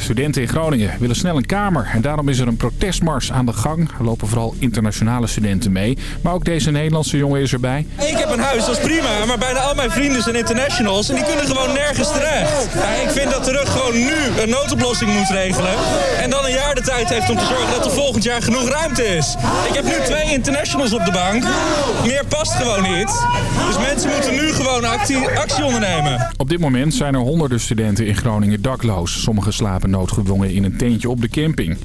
Studenten in Groningen willen snel een kamer en daarom is er een protestmars aan de gang. Er lopen vooral internationale studenten mee, maar ook deze Nederlandse jongen is erbij. Ik heb een huis, dat is prima, maar bijna al mijn vrienden zijn internationals en die kunnen gewoon nergens terecht. Ja, ik vind dat de rug gewoon nu een noodoplossing moet regelen en dan een jaar de tijd heeft om te zorgen dat er volgend jaar genoeg ruimte is. Ik heb nu twee internationals op de bank, meer past gewoon niet. Dus mensen moeten nu gewoon actie, actie ondernemen. Op dit moment zijn er honderden studenten in Groningen dakloos. Sommigen slapen noodgedwongen in een tentje op de camping.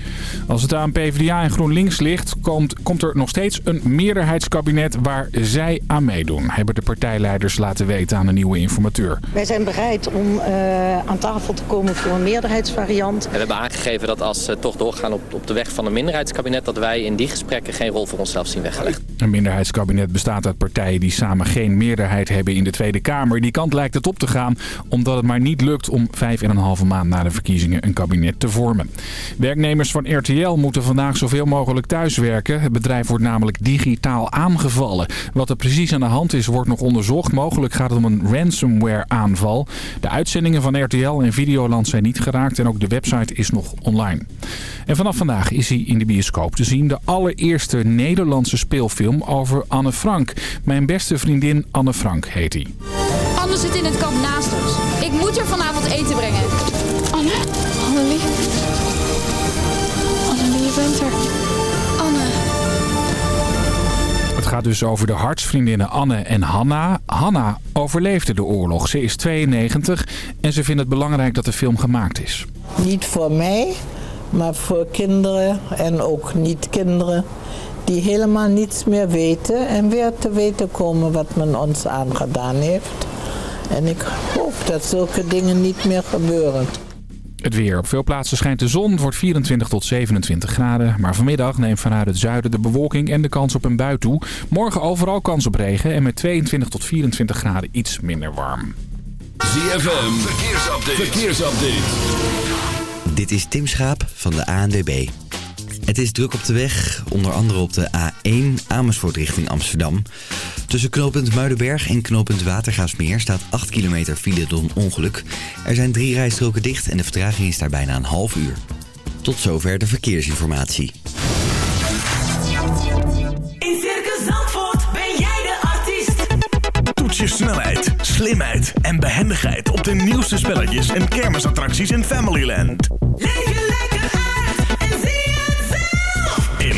Als het aan PvdA en GroenLinks ligt, komt, komt er nog steeds een meerderheidskabinet waar zij aan meedoen. Hebben de partijleiders laten weten aan een nieuwe informateur. Wij zijn bereid om uh, aan tafel te komen voor een meerderheidsvariant. we hebben aangegeven dat als ze toch doorgaan op, op de weg van een minderheidskabinet... dat wij in die gesprekken geen rol voor onszelf zien weggelegd. Een minderheidskabinet bestaat uit partijen die samen geen meerderheid hebben in de Tweede Kamer. Die kant lijkt het op te gaan, omdat het maar niet lukt om vijf en een halve maand na de verkiezingen een kabinet te vormen. Werknemers van RTL moeten vandaag zoveel mogelijk thuiswerken. Het bedrijf wordt namelijk digitaal aangevallen. Wat er precies aan de hand is, wordt nog onderzocht. Mogelijk gaat het om een ransomware aanval. De uitzendingen van RTL en Videoland zijn niet geraakt en ook de website is nog online. En vanaf vandaag is hij in de bioscoop te zien. De allereerste Nederlandse speelfilm over Anne Frank. Mijn beste vriendin Anne Frank heet hij. Anne zit in het kamp naast ons. Ik moet er vanavond eten brengen. Het gaat dus over de hartsvriendinnen Anne en Hanna. Hanna overleefde de oorlog. Ze is 92 en ze vindt het belangrijk dat de film gemaakt is. Niet voor mij, maar voor kinderen en ook niet-kinderen die helemaal niets meer weten en weer te weten komen wat men ons aangedaan heeft. En ik hoop dat zulke dingen niet meer gebeuren. Het weer. Op veel plaatsen schijnt de zon. Het wordt 24 tot 27 graden. Maar vanmiddag neemt vanuit het zuiden de bewolking en de kans op een bui toe. Morgen overal kans op regen en met 22 tot 24 graden iets minder warm. ZFM. Verkeersupdate. Verkeersupdate. Dit is Tim Schaap van de ANWB. Het is druk op de weg, onder andere op de A1 Amersfoort richting Amsterdam. Tussen knooppunt Muidenberg en knooppunt Watergaasmeer staat 8 kilometer file door een ongeluk. Er zijn drie rijstroken dicht en de vertraging is daar bijna een half uur. Tot zover de verkeersinformatie. In Circus Zandvoort ben jij de artiest. Toets je snelheid, slimheid en behendigheid op de nieuwste spelletjes en kermisattracties in Familyland. Leef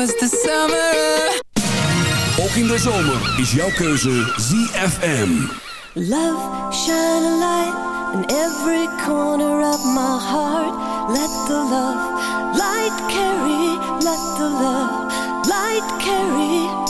was the summer. Ook in de zomer is jouw keuze ZFM Love, shine a light in every corner of my heart. Let the love light carry, let the love light carry.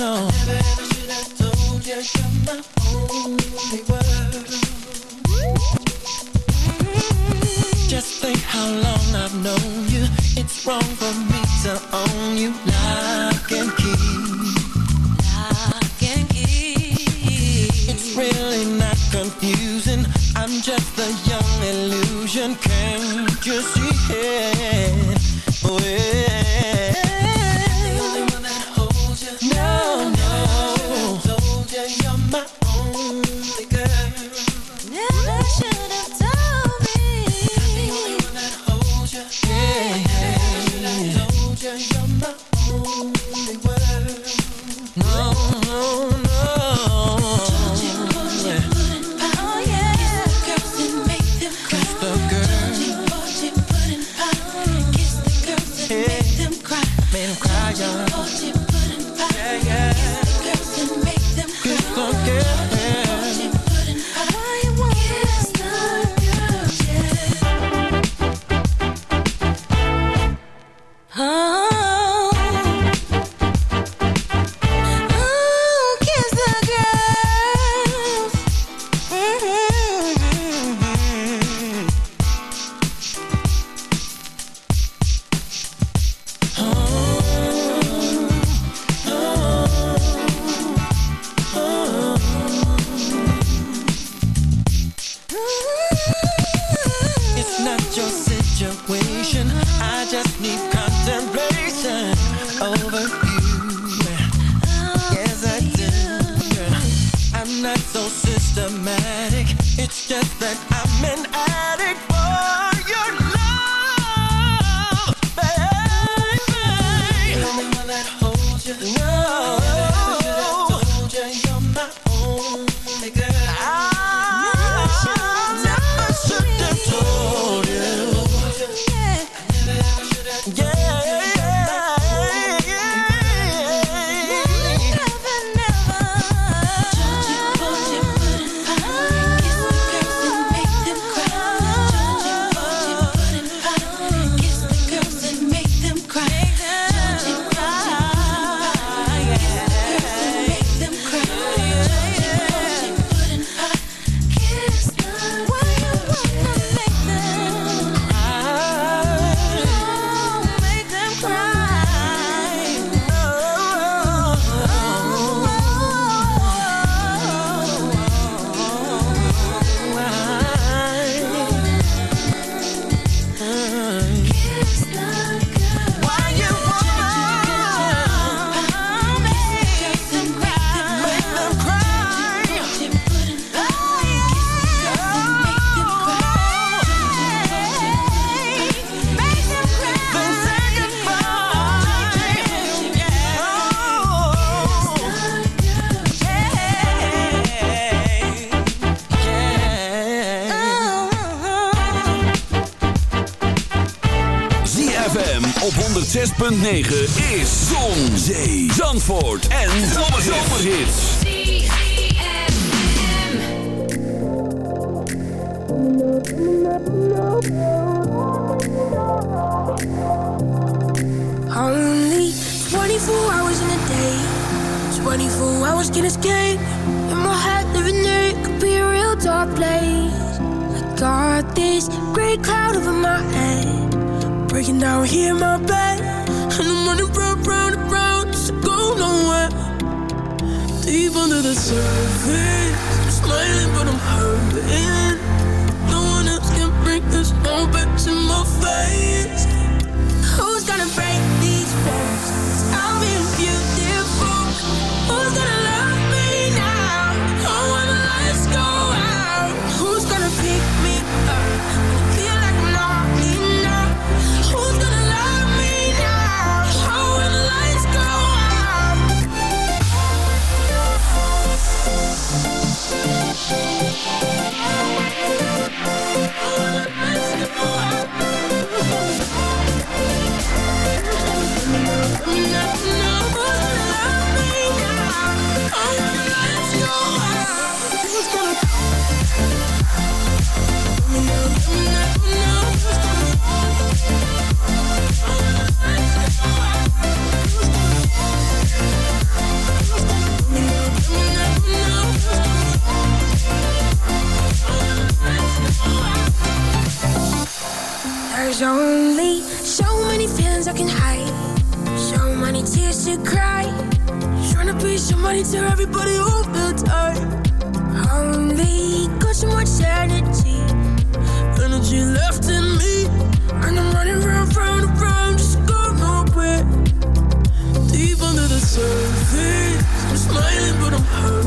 Just think how long I've known you. It's wrong for me to own you. It's really not confusing. I'm just a young illusion. Can't you see it? 24 hours can escape. In my head, living there it could be a real dark place. I got this great cloud over my head, breaking down here in my bed, and I'm running round, round, and round, just to go nowhere. Deep under the surface, I'm smiling but I'm hurting. No one else can bring this all back to my face. Only so many feelings I can hide, so many tears to cry. Trying to be somebody to everybody all the time. Only got so much energy, energy left in me, and I'm running round, round, round, just go nowhere. Deep under the surface, I'm smiling but I'm hurting.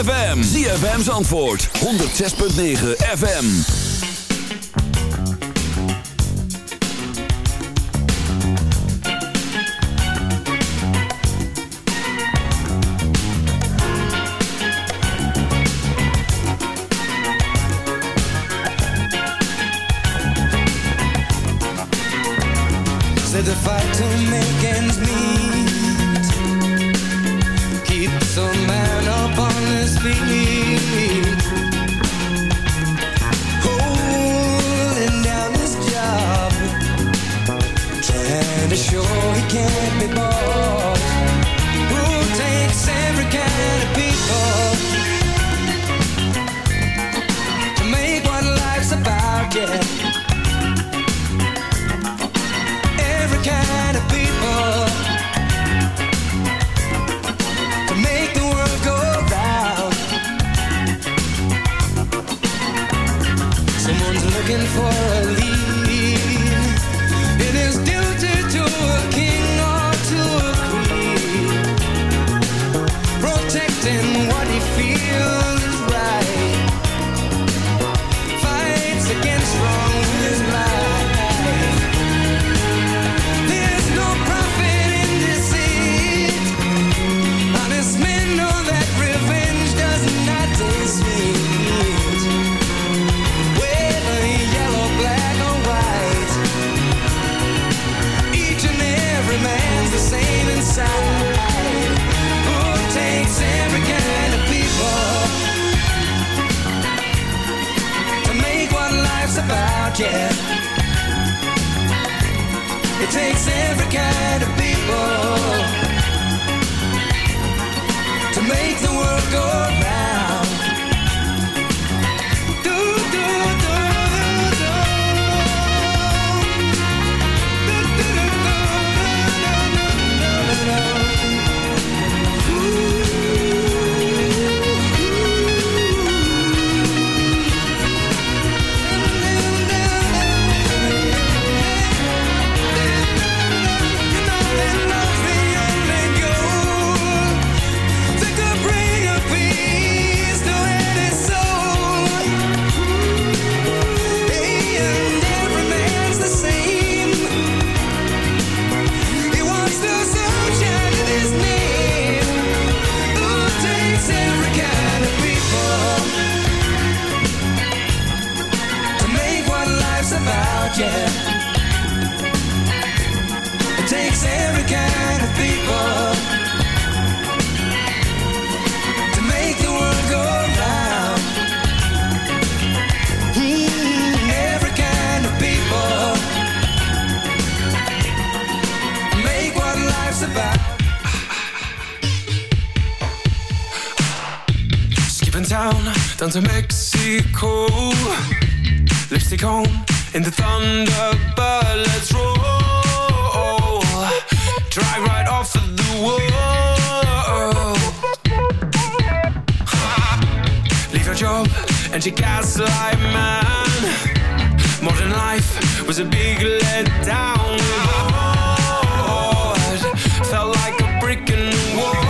ZFM. ZFM's antwoord. 106.9 FM. It takes every kind of people to make the world go round. Mm-hmm. Every kind of people make what life's about. Skipping town down to Mexico. Lipstick on, in the Thunderbird. Let's roll. Drive right off of the wall. Leave your job and your gaslight man. Modern life was a big letdown. Felt like a brick in the wall.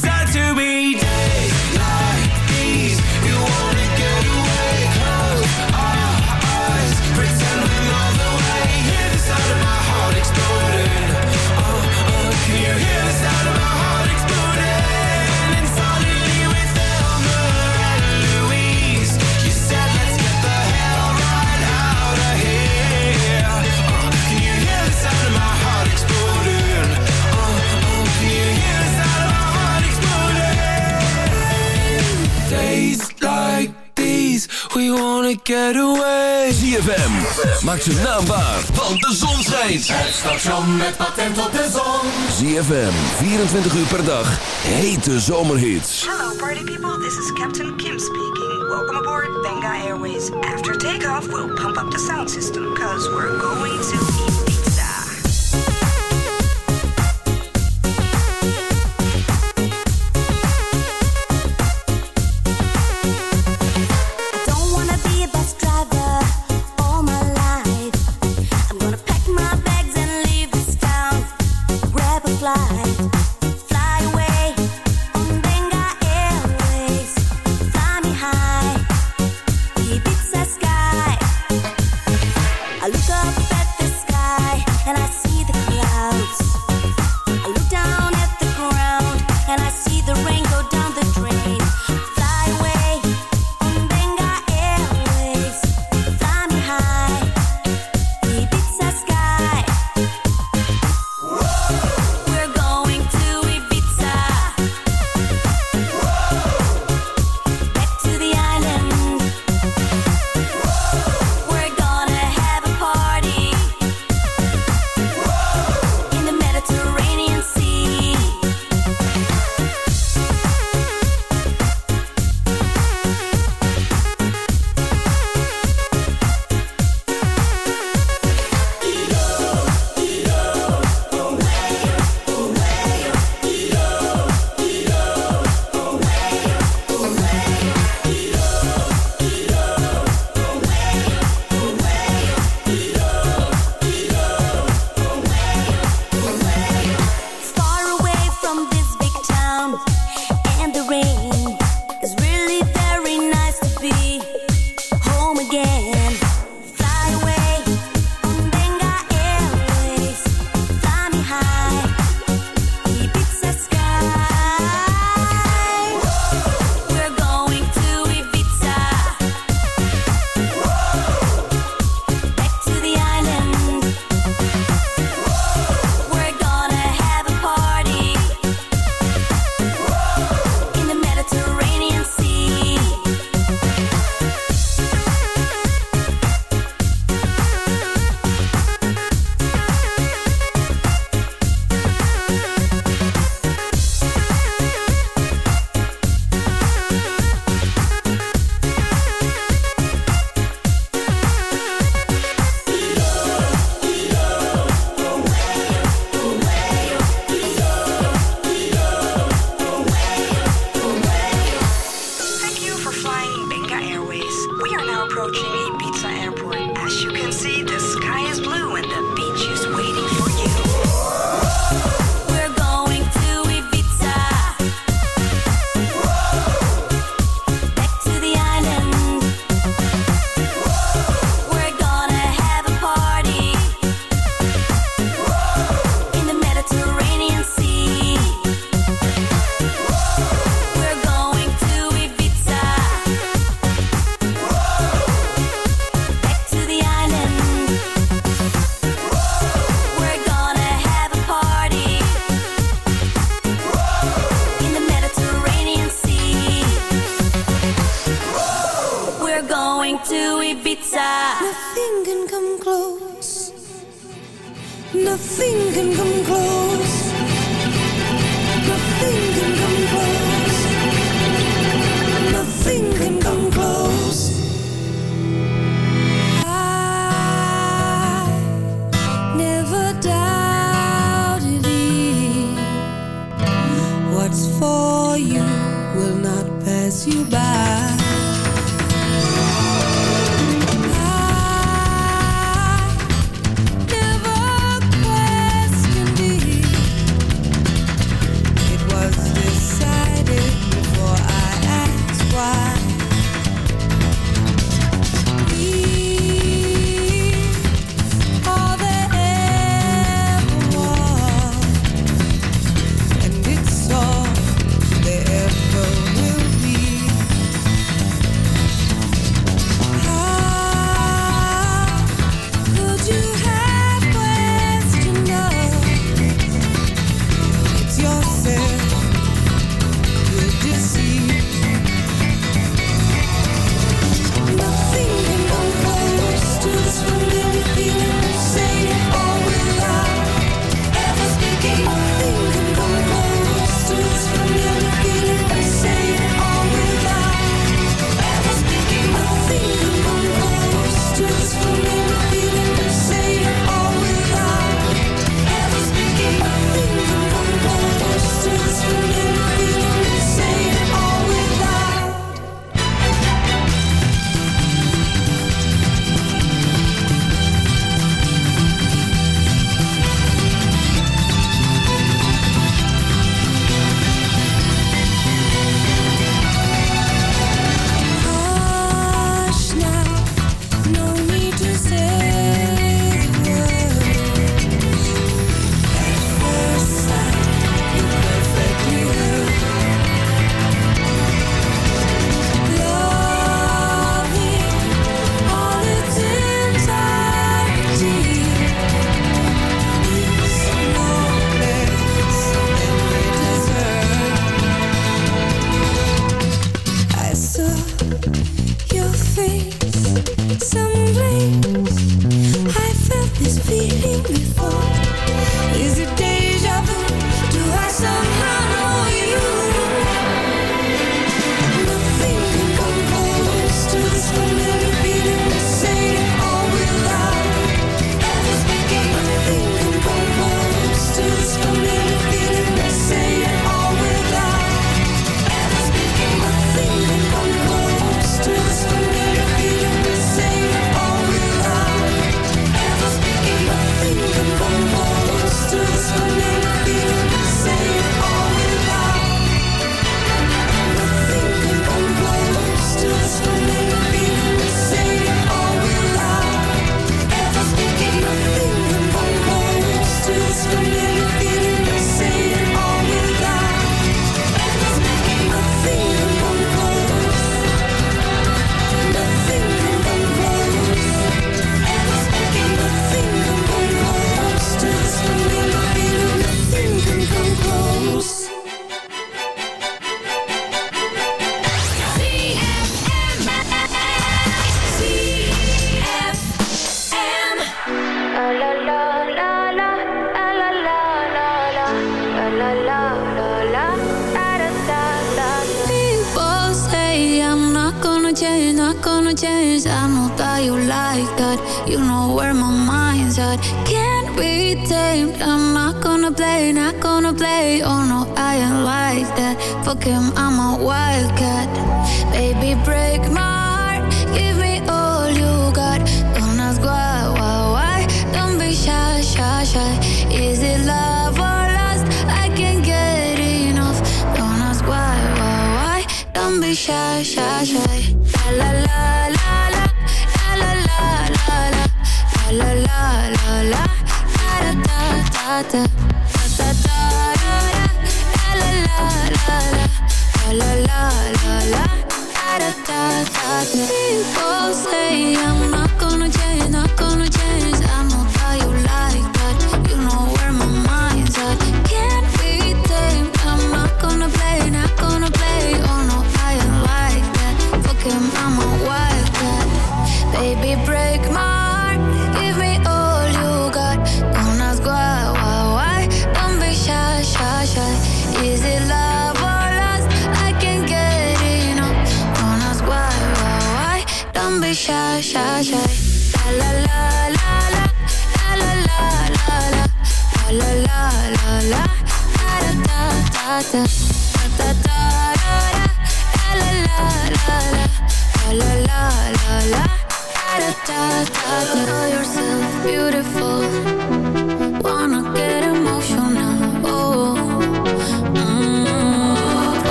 to be dead. Wanna get away. ZFM, maak zijn naam waar, want de zon schijnt. Het station met patent op de zon. ZFM, 24 uur per dag, hete zomerhits. Hello, party people. This is Captain Kim speaking. Welcome aboard Benga Airways. After takeoff, we'll pump up the sound system because we're going to We are now approaching Ibiza Airport. As you can see, the sky is blue and the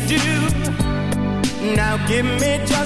to do. Now give me just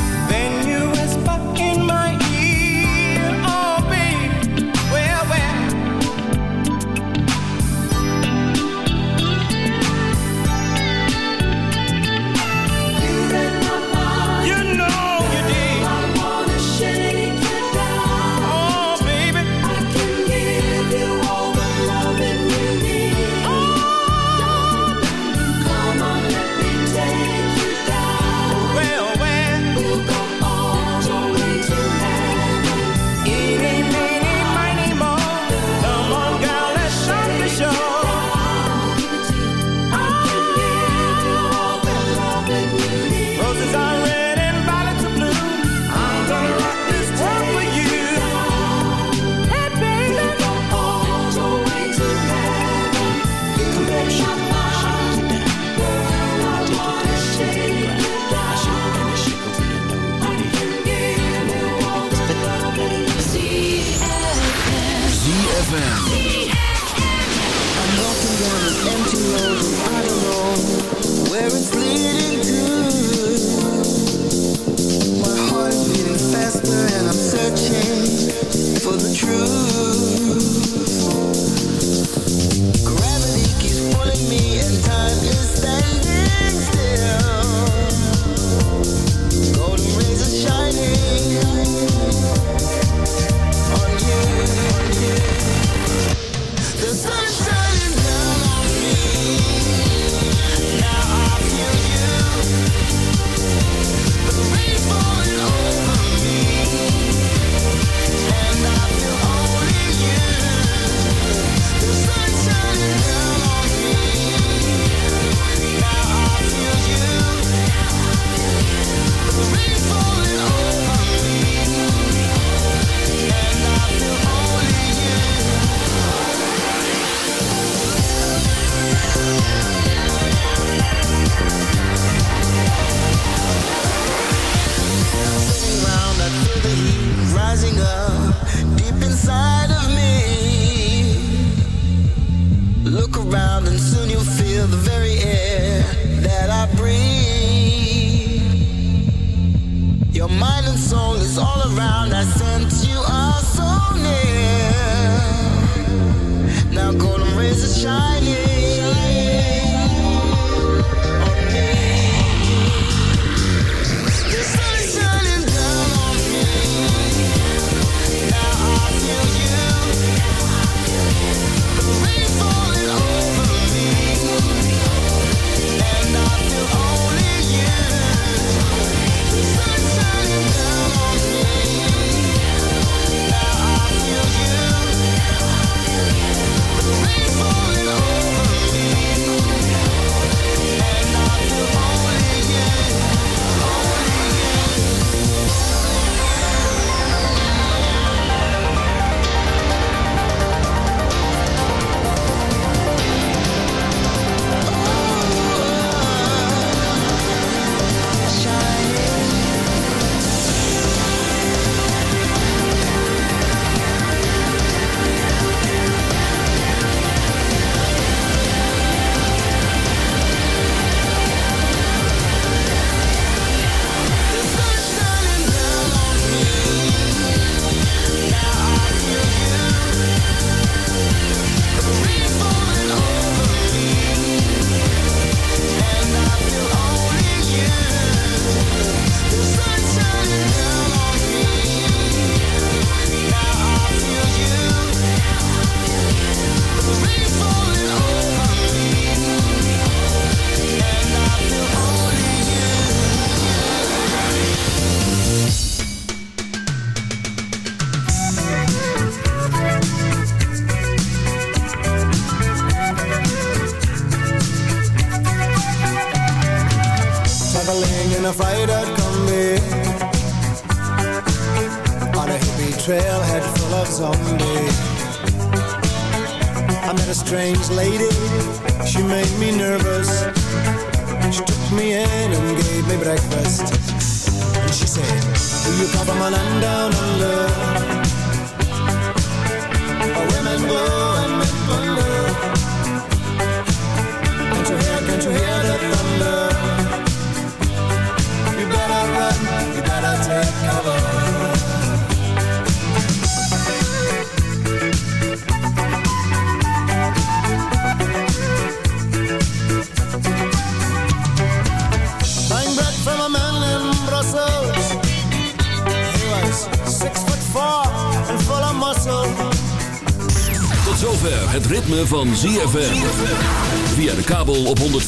true